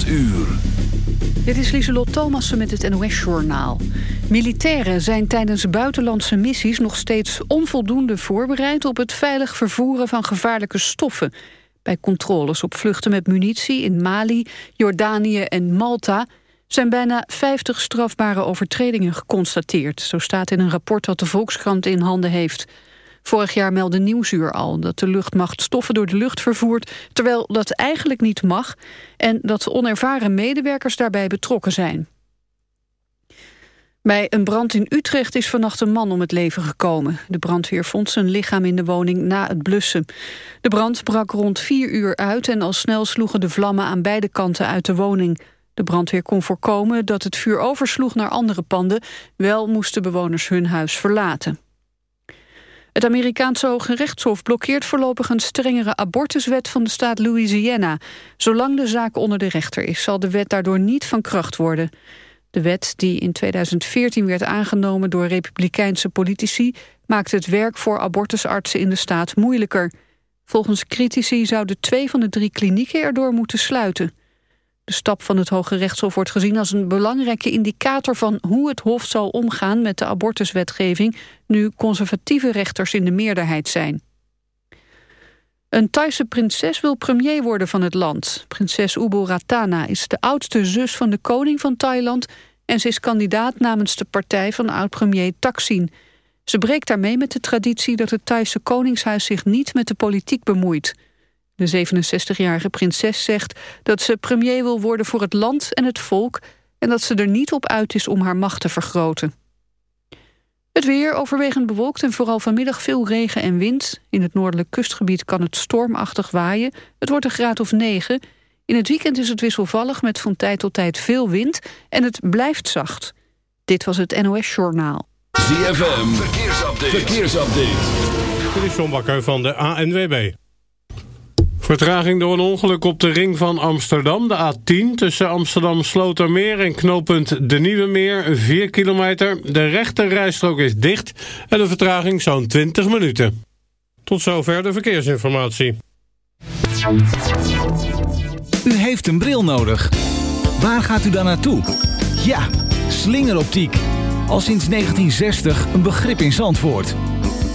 8 uur. Dit is Lieselot Thomassen met het NOS-journaal. Militairen zijn tijdens buitenlandse missies nog steeds onvoldoende voorbereid... op het veilig vervoeren van gevaarlijke stoffen. Bij controles op vluchten met munitie in Mali, Jordanië en Malta... zijn bijna 50 strafbare overtredingen geconstateerd. Zo staat in een rapport dat de Volkskrant in handen heeft... Vorig jaar meldde Nieuwsuur al dat de luchtmacht stoffen door de lucht vervoert... terwijl dat eigenlijk niet mag en dat onervaren medewerkers daarbij betrokken zijn. Bij een brand in Utrecht is vannacht een man om het leven gekomen. De brandweer vond zijn lichaam in de woning na het blussen. De brand brak rond vier uur uit en al snel sloegen de vlammen aan beide kanten uit de woning. De brandweer kon voorkomen dat het vuur oversloeg naar andere panden. Wel moesten bewoners hun huis verlaten. Het Amerikaanse Hoge Rechtshof blokkeert voorlopig een strengere abortuswet van de staat Louisiana. Zolang de zaak onder de rechter is, zal de wet daardoor niet van kracht worden. De wet, die in 2014 werd aangenomen door republikeinse politici... maakt het werk voor abortusartsen in de staat moeilijker. Volgens critici zouden twee van de drie klinieken erdoor moeten sluiten. De stap van het Hoge Rechtshof wordt gezien als een belangrijke indicator van hoe het Hof zal omgaan met de abortuswetgeving nu conservatieve rechters in de meerderheid zijn. Een Thaise prinses wil premier worden van het land. Prinses Ubo Ratana is de oudste zus van de koning van Thailand... en ze is kandidaat namens de partij van oud-premier Thaksin. Ze breekt daarmee met de traditie dat het Thaise koningshuis zich niet met de politiek bemoeit... De 67-jarige prinses zegt dat ze premier wil worden voor het land en het volk... en dat ze er niet op uit is om haar macht te vergroten. Het weer overwegend bewolkt en vooral vanmiddag veel regen en wind. In het noordelijk kustgebied kan het stormachtig waaien. Het wordt een graad of 9. In het weekend is het wisselvallig met van tijd tot tijd veel wind... en het blijft zacht. Dit was het NOS Journaal. ZFM, verkeersupdate. verkeersupdate. Dit is John Bakker van de ANWB. Vertraging door een ongeluk op de ring van Amsterdam, de A10... tussen Amsterdam Slotermeer en knooppunt De Nieuwe Meer, 4 kilometer. De rechte rijstrook is dicht en de vertraging zo'n 20 minuten. Tot zover de verkeersinformatie. U heeft een bril nodig. Waar gaat u dan naartoe? Ja, slingeroptiek. Al sinds 1960 een begrip in Zandvoort.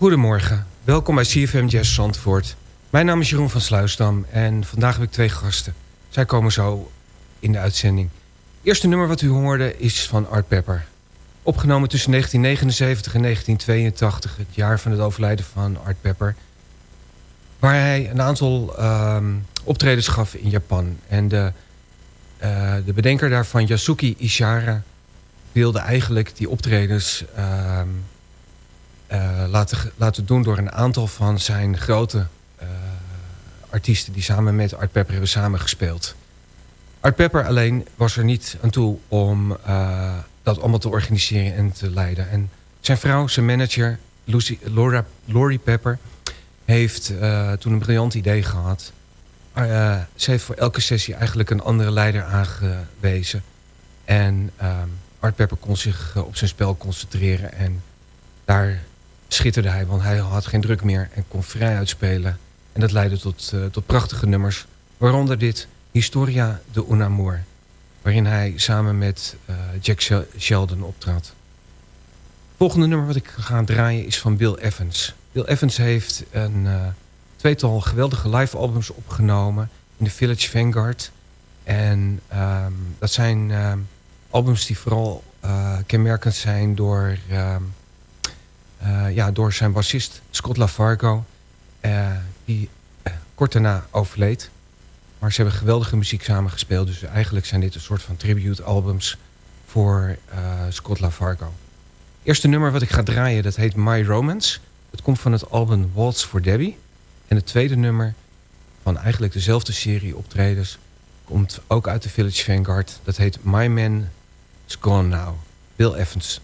Goedemorgen, welkom bij CFM Jazz Zandvoort. Mijn naam is Jeroen van Sluisdam en vandaag heb ik twee gasten. Zij komen zo in de uitzending. Het eerste nummer wat u hoorde is van Art Pepper. Opgenomen tussen 1979 en 1982, het jaar van het overlijden van Art Pepper. Waar hij een aantal um, optredens gaf in Japan. En de, uh, de bedenker daarvan, Yasuki Ishara, wilde eigenlijk die optredens uh, laten, laten doen door een aantal van zijn grote uh, artiesten die samen met Art Pepper hebben samengespeeld. Art Pepper alleen was er niet aan toe om uh, dat allemaal te organiseren en te leiden. En zijn vrouw, zijn manager, Lucy, Laura, Laurie Pepper, heeft toen een briljant idee gehad. ze heeft voor elke sessie eigenlijk een andere leider aangewezen. En Art Pepper kon zich op zijn spel concentreren en daar schitterde hij, want hij had geen druk meer en kon vrij uitspelen. En dat leidde tot, uh, tot prachtige nummers, waaronder dit Historia de Un Amor, waarin hij samen met uh, Jack Sheldon optrad. Volgende nummer wat ik ga draaien is van Bill Evans. Bill Evans heeft een uh, tweetal geweldige live albums opgenomen in de Village Vanguard. En um, dat zijn um, albums die vooral kenmerkend zijn door... Uh, ja, door zijn bassist Scott LaFargo. Uh, die uh, kort daarna overleed. Maar ze hebben geweldige muziek samengespeeld. Dus eigenlijk zijn dit een soort van tribute albums voor Scott LaFargo. Eerste nummer wat ik ga draaien, dat heet My Romance. Het komt van het album Waltz for Debbie. En het tweede nummer van eigenlijk dezelfde serie optredens... komt ook uit de Village Vanguard. Dat heet My Man is Gone Now. Bill Evans.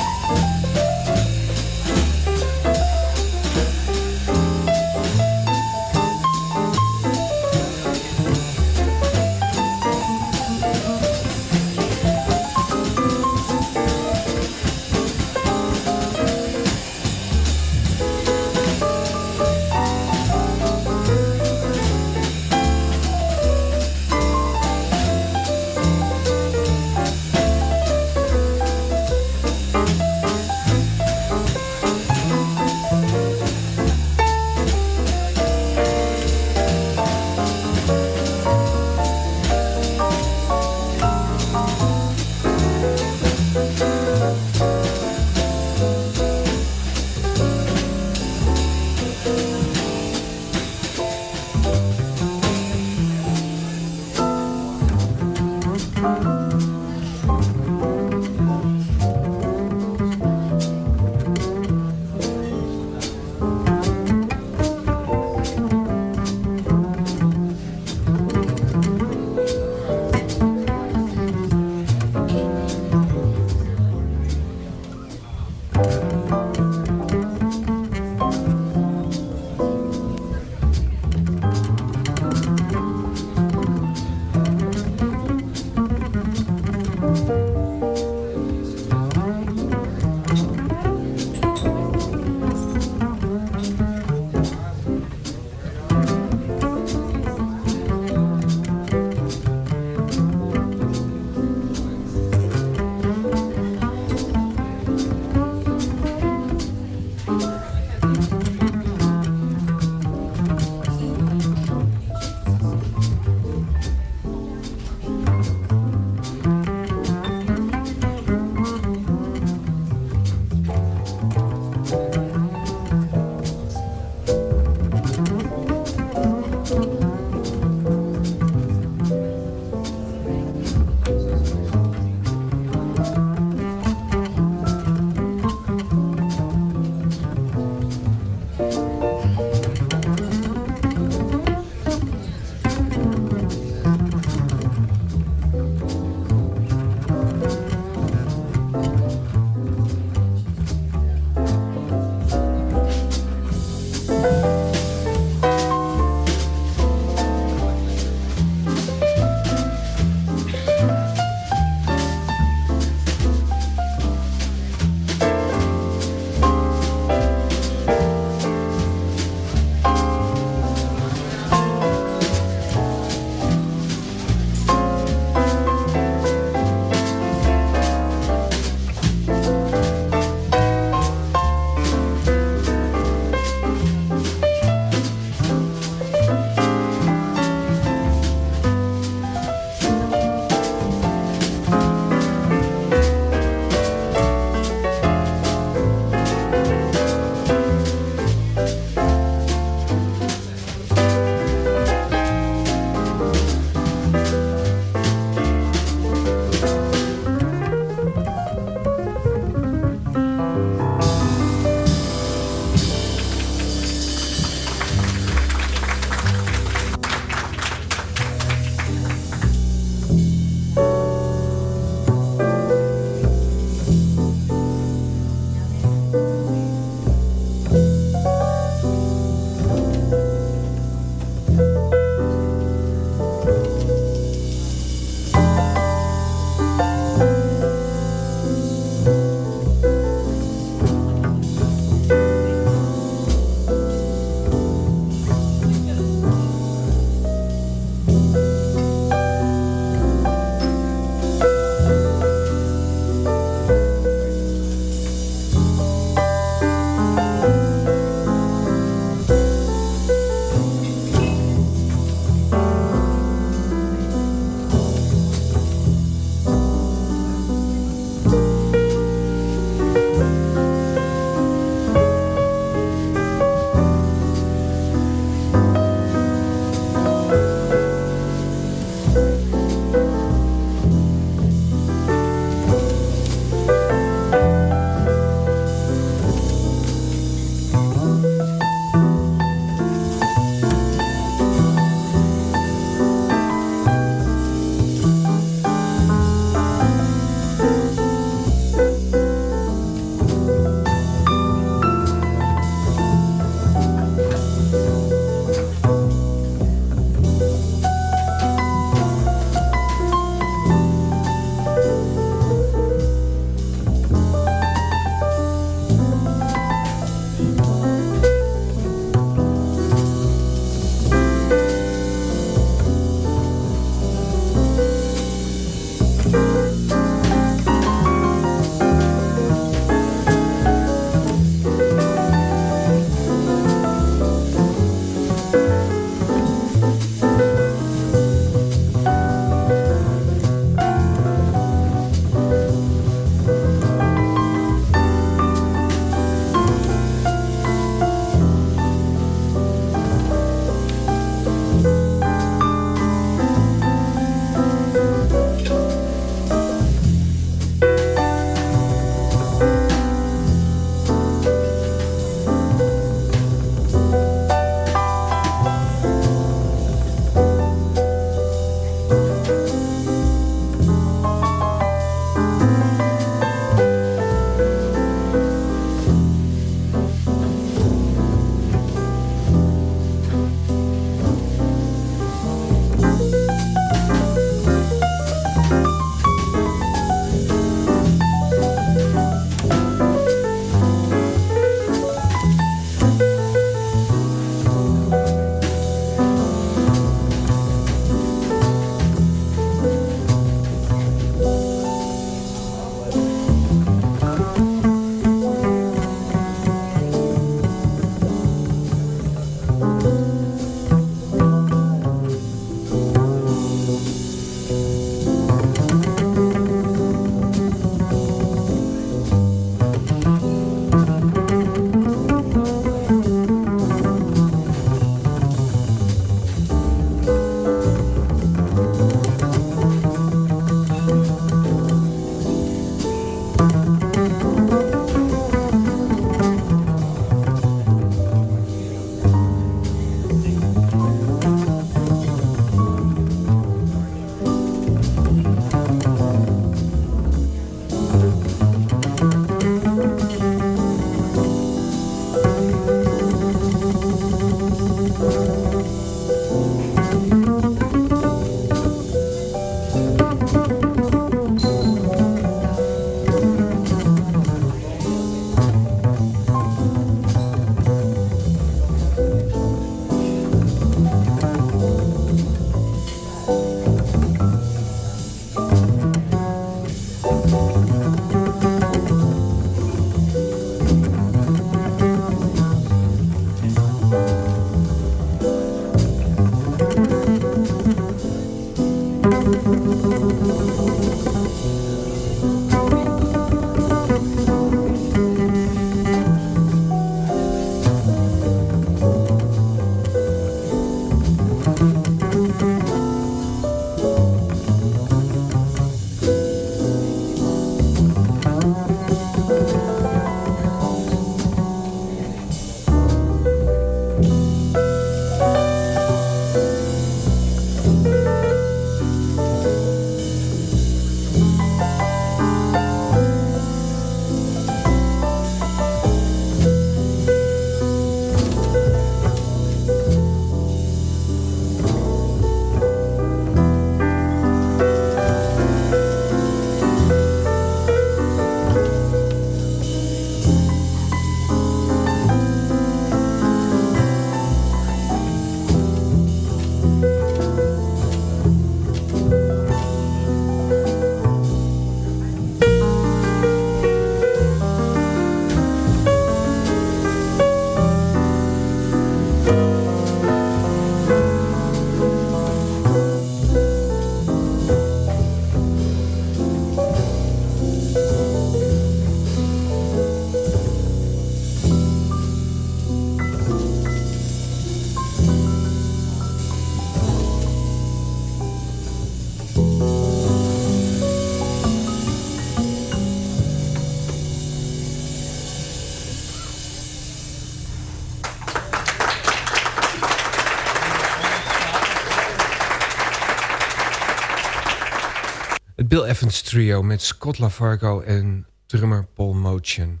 Bill Evans Trio met Scott LaFargo en drummer Paul Motion.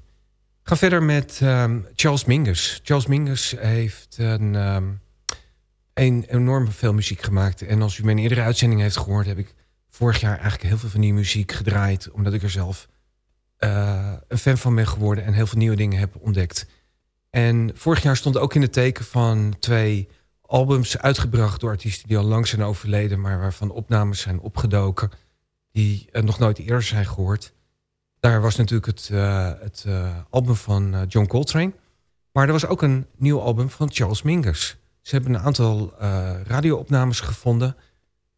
Ga verder met um, Charles Mingus. Charles Mingus heeft een, um, een enorm veel muziek gemaakt. En als u mijn eerdere uitzending heeft gehoord... heb ik vorig jaar eigenlijk heel veel van die muziek gedraaid... omdat ik er zelf uh, een fan van ben geworden... en heel veel nieuwe dingen heb ontdekt. En vorig jaar stond ook in het teken van twee albums uitgebracht... door artiesten die al lang zijn overleden... maar waarvan opnames zijn opgedoken... die uh, nog nooit eerder zijn gehoord... Daar was natuurlijk het, uh, het uh, album van John Coltrane. Maar er was ook een nieuw album van Charles Mingus. Ze hebben een aantal radioopnames gevonden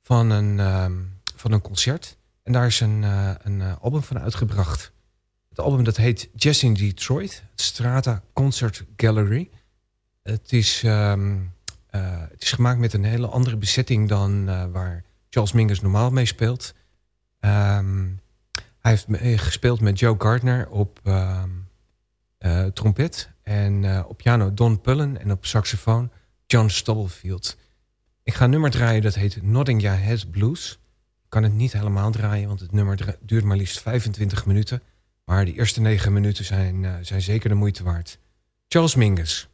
van een, um, van een concert. En daar is een, een album van uitgebracht. Het album dat heet Jazz in Detroit. Strata Concert Gallery. Het is, um, het is gemaakt met een hele andere bezetting dan waar Charles Mingus normaal mee speelt. Um, hij heeft gespeeld met Joe Gardner op uh, uh, trompet. En uh, op piano Don Pullen. En op saxofoon John Stubblefield. Ik ga een nummer draaien dat heet Your Head Blues. Ik kan het niet helemaal draaien, want het nummer duurt maar liefst 25 minuten. Maar de eerste 9 minuten zijn, zijn zeker de moeite waard. Charles Mingus.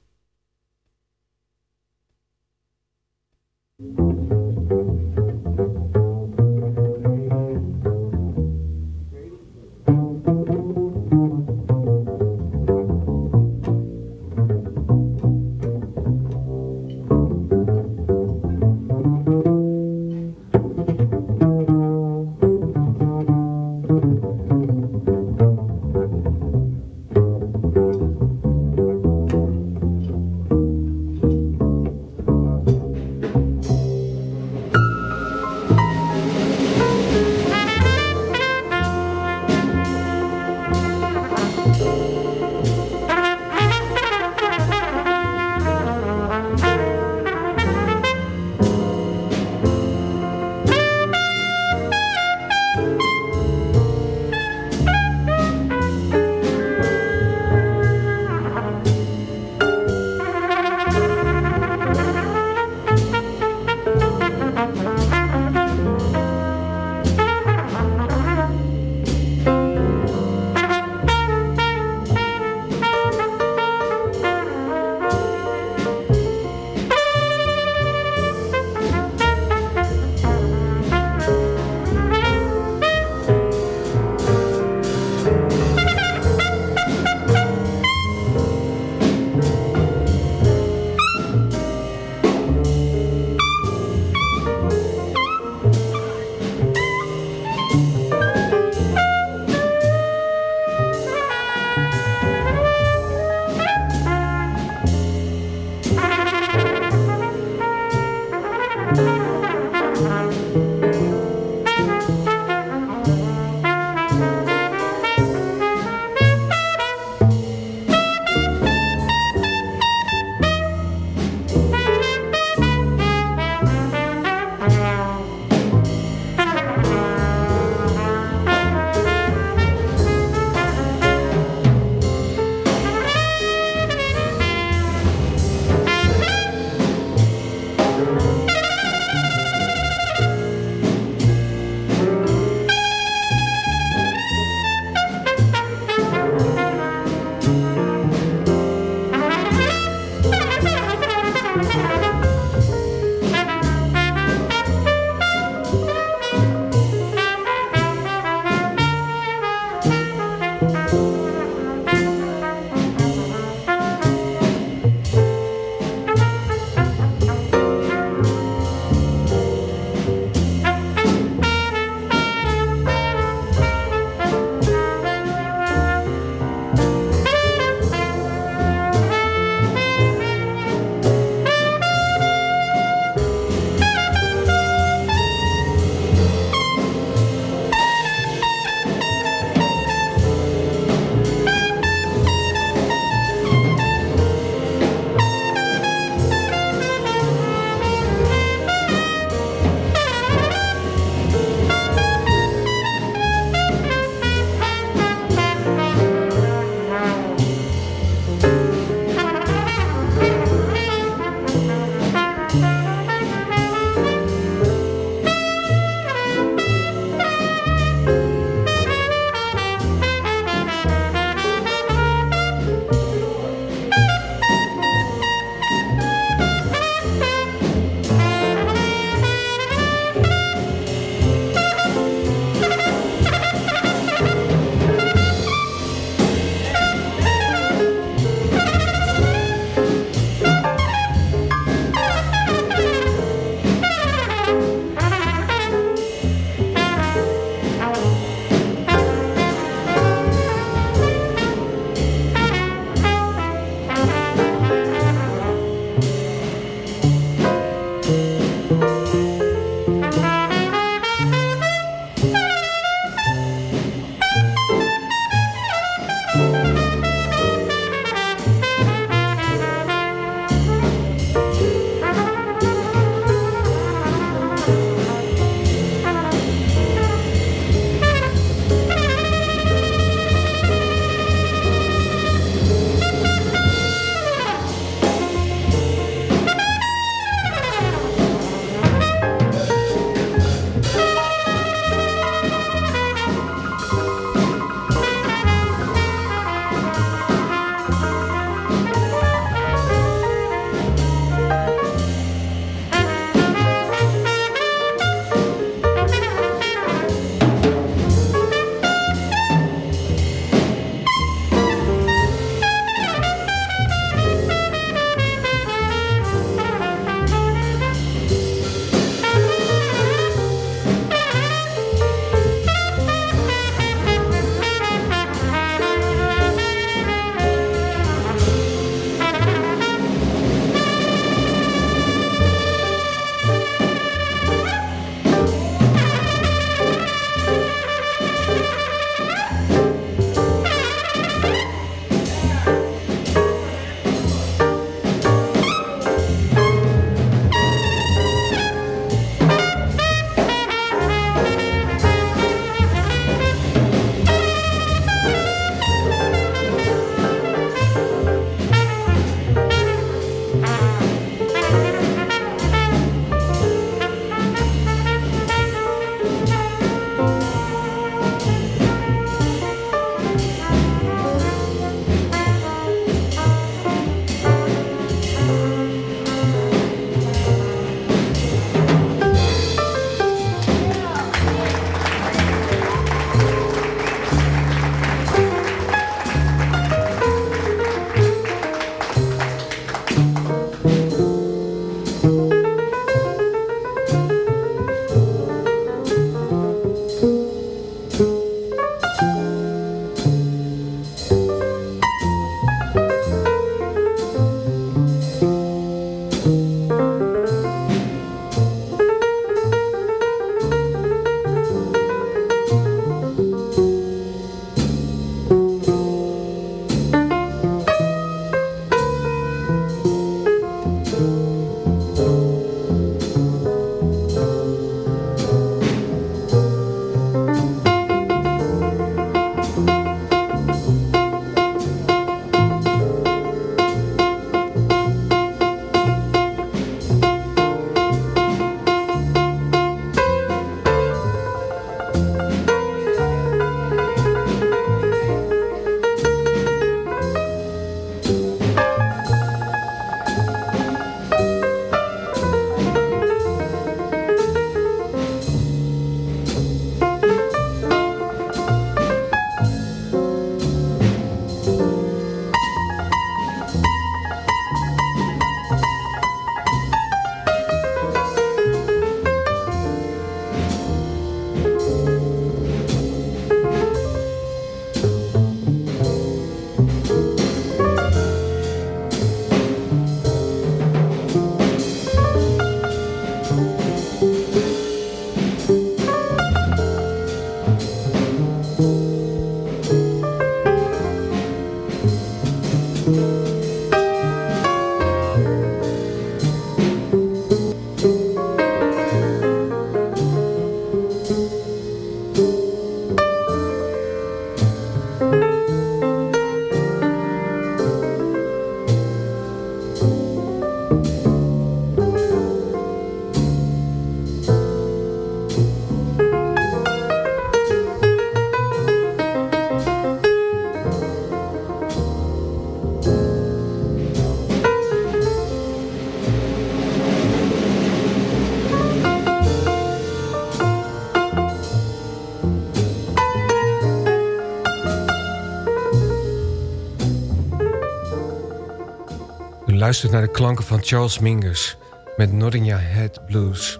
Luistert naar de klanken van Charles Mingus met Your Head Blues.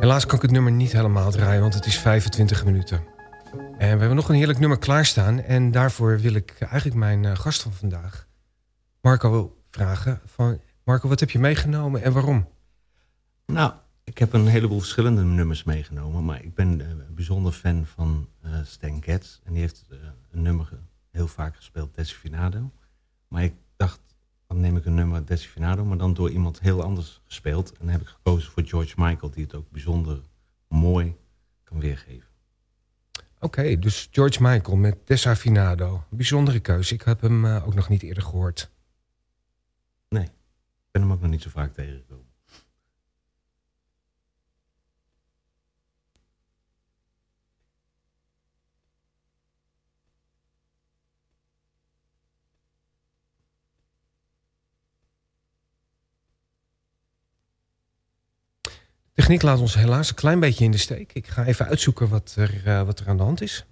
Helaas kan ik het nummer niet helemaal draaien, want het is 25 minuten. En we hebben nog een heerlijk nummer klaarstaan. En daarvoor wil ik eigenlijk mijn uh, gast van vandaag, Marco, vragen. Van, Marco, wat heb je meegenomen en waarom? Nou, ik heb een heleboel verschillende nummers meegenomen. Maar ik ben een bijzonder fan van uh, Stan Getz. En die heeft uh, een nummer heel vaak gespeeld, Desifinado. Maar ik dan neem ik een nummer Desifinado, maar dan door iemand heel anders gespeeld. En dan heb ik gekozen voor George Michael, die het ook bijzonder mooi kan weergeven. Oké, dus George Michael met Desafinado. Bijzondere keuze. Ik heb hem uh, ook nog niet eerder gehoord. Nee, ik ben hem ook nog niet zo vaak tegengekomen. Techniek laat ons helaas een klein beetje in de steek. Ik ga even uitzoeken wat er, uh, wat er aan de hand is.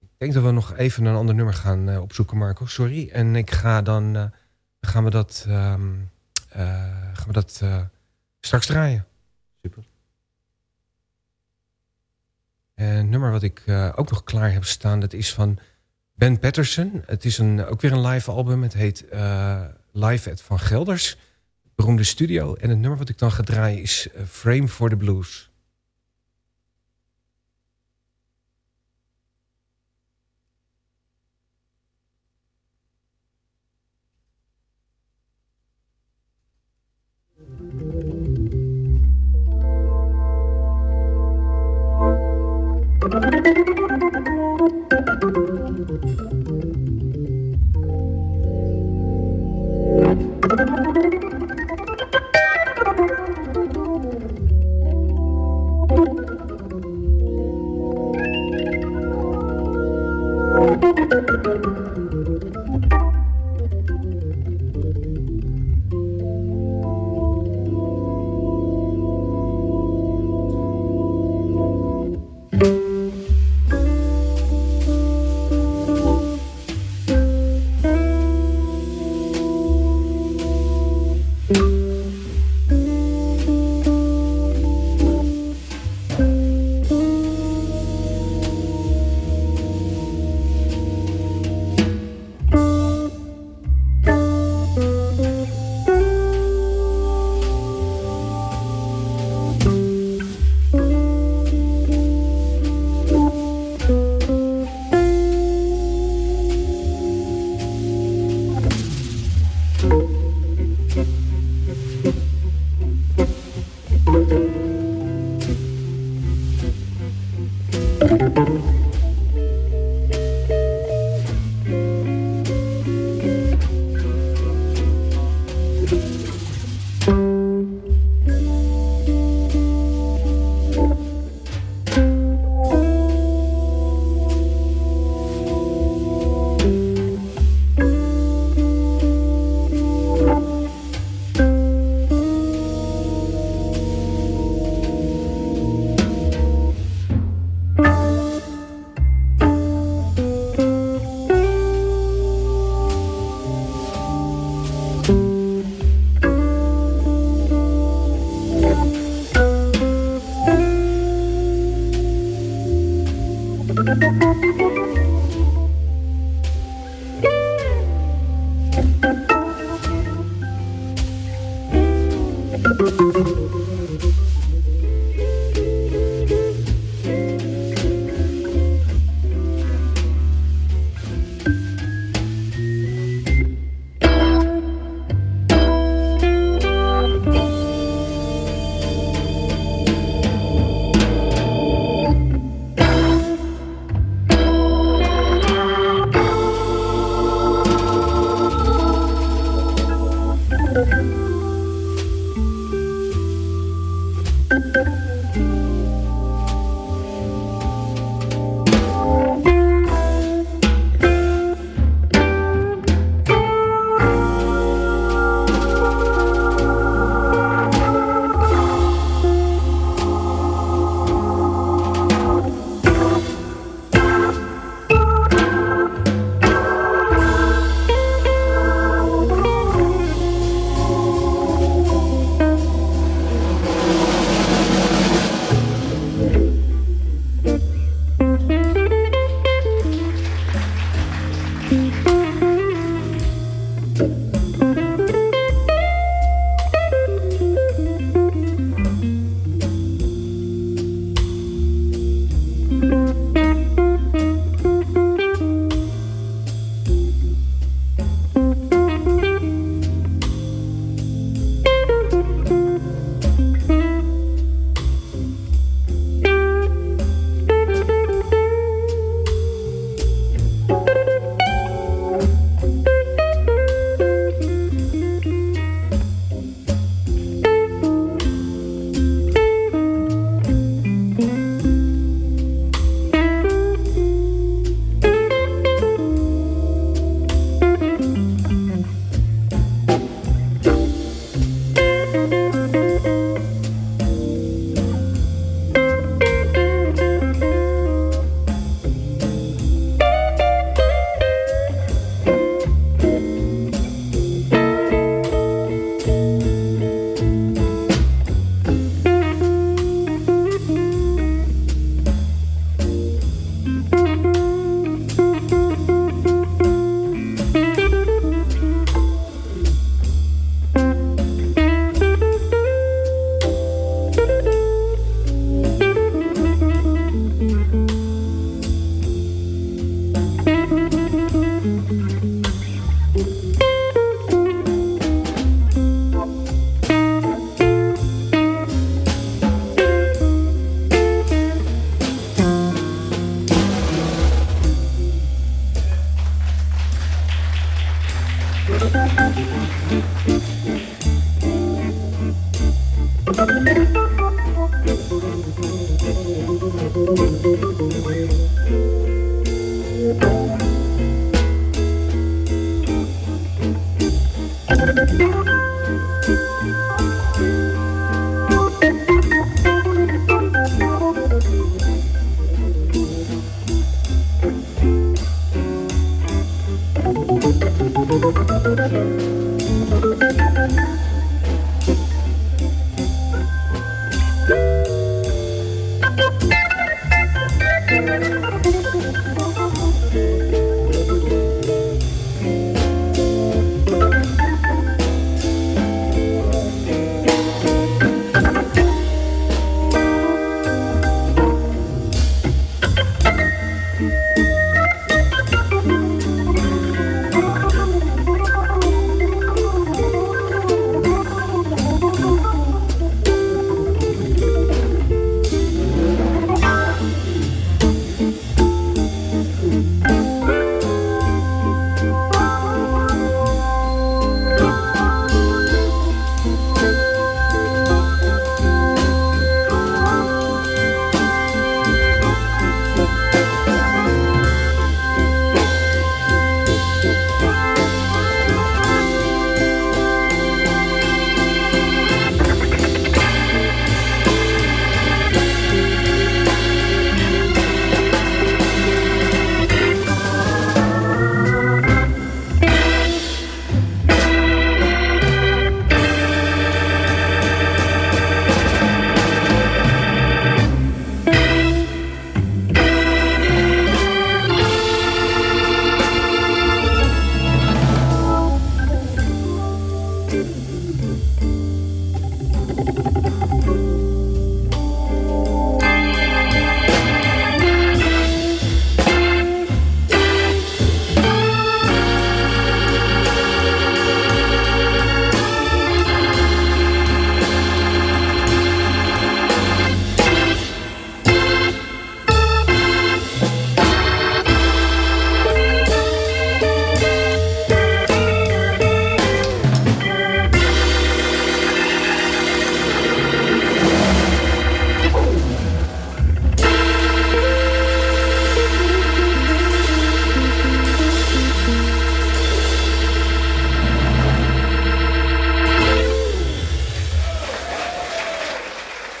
Ik denk dat we nog even een ander nummer gaan uh, opzoeken, Marco. Sorry. En ik ga dan uh, gaan we dat, um, gaan we dat straks draaien. Super. En het nummer wat ik ook nog klaar heb staan, dat is van Ben Patterson. Het is een, ook weer een live album. Het heet uh, Live at Van Gelders. Beroemde studio. En het nummer wat ik dan ga draaien is uh, Frame for the Blues.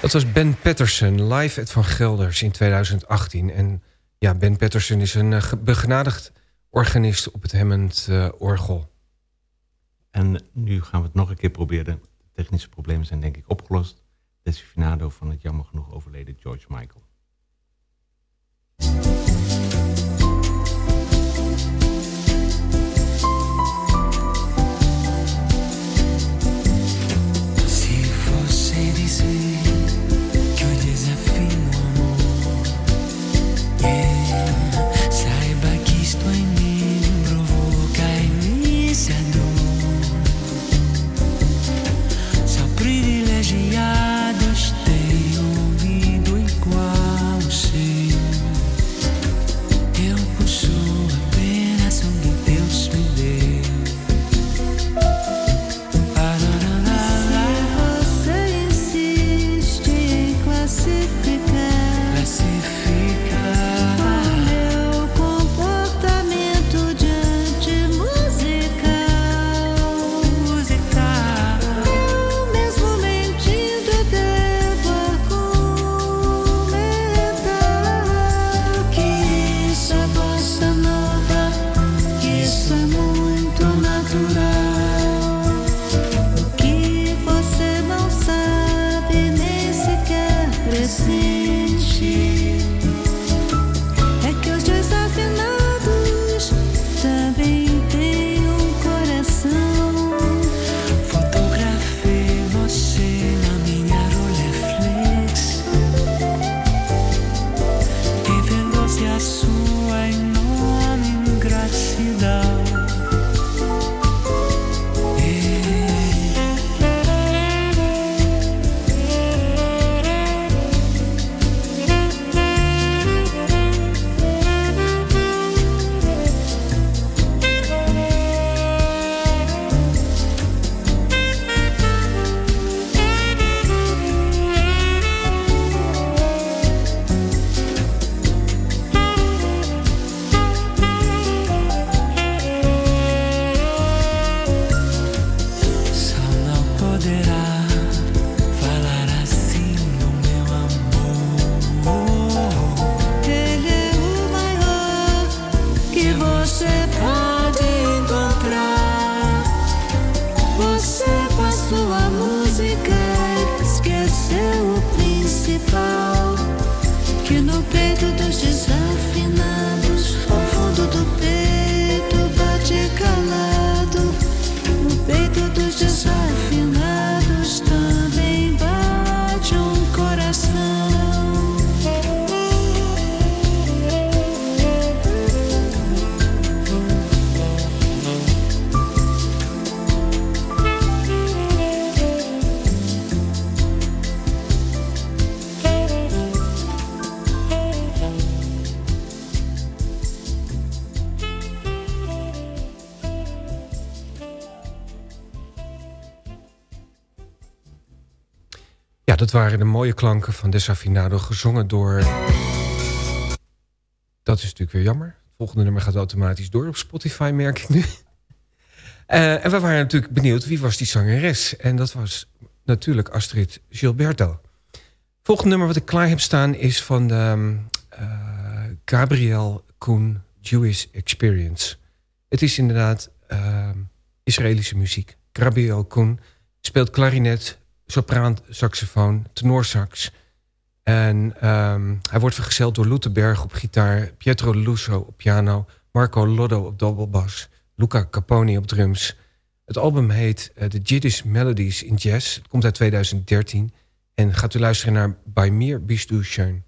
Dat was Ben Patterson, live at Van Gelders in 2018. En ja, Ben Patterson is een uh, begenadigd organist op het Hammond-orgel. Eh, en nu gaan we het nog een keer proberen. De technische problemen zijn denk ik opgelost. Desifinado van het jammer genoeg overleden George Michael. Dat waren de mooie klanken van Desafinado, gezongen door... Dat is natuurlijk weer jammer. Het volgende nummer gaat automatisch door op Spotify, merk ik nu. Uh, en we waren natuurlijk benieuwd, wie was die zangeres? En dat was natuurlijk Astrid Gilberto. Volgende nummer wat ik klaar heb staan is van de, uh, Gabriel Koen Jewish Experience. Het is inderdaad uh, Israëlische muziek. Gabriel Koen speelt klarinet, sopraan, saxofoon, tenorsax. En um, hij wordt vergezeld door Lotte Berg op gitaar... Pietro Lusso op piano... Marco Loddo op dobbelbas... Luca Caponi op drums. Het album heet uh, The Jiddisch Melodies in Jazz. Het komt uit 2013. En gaat u luisteren naar By Mir Bist du schön.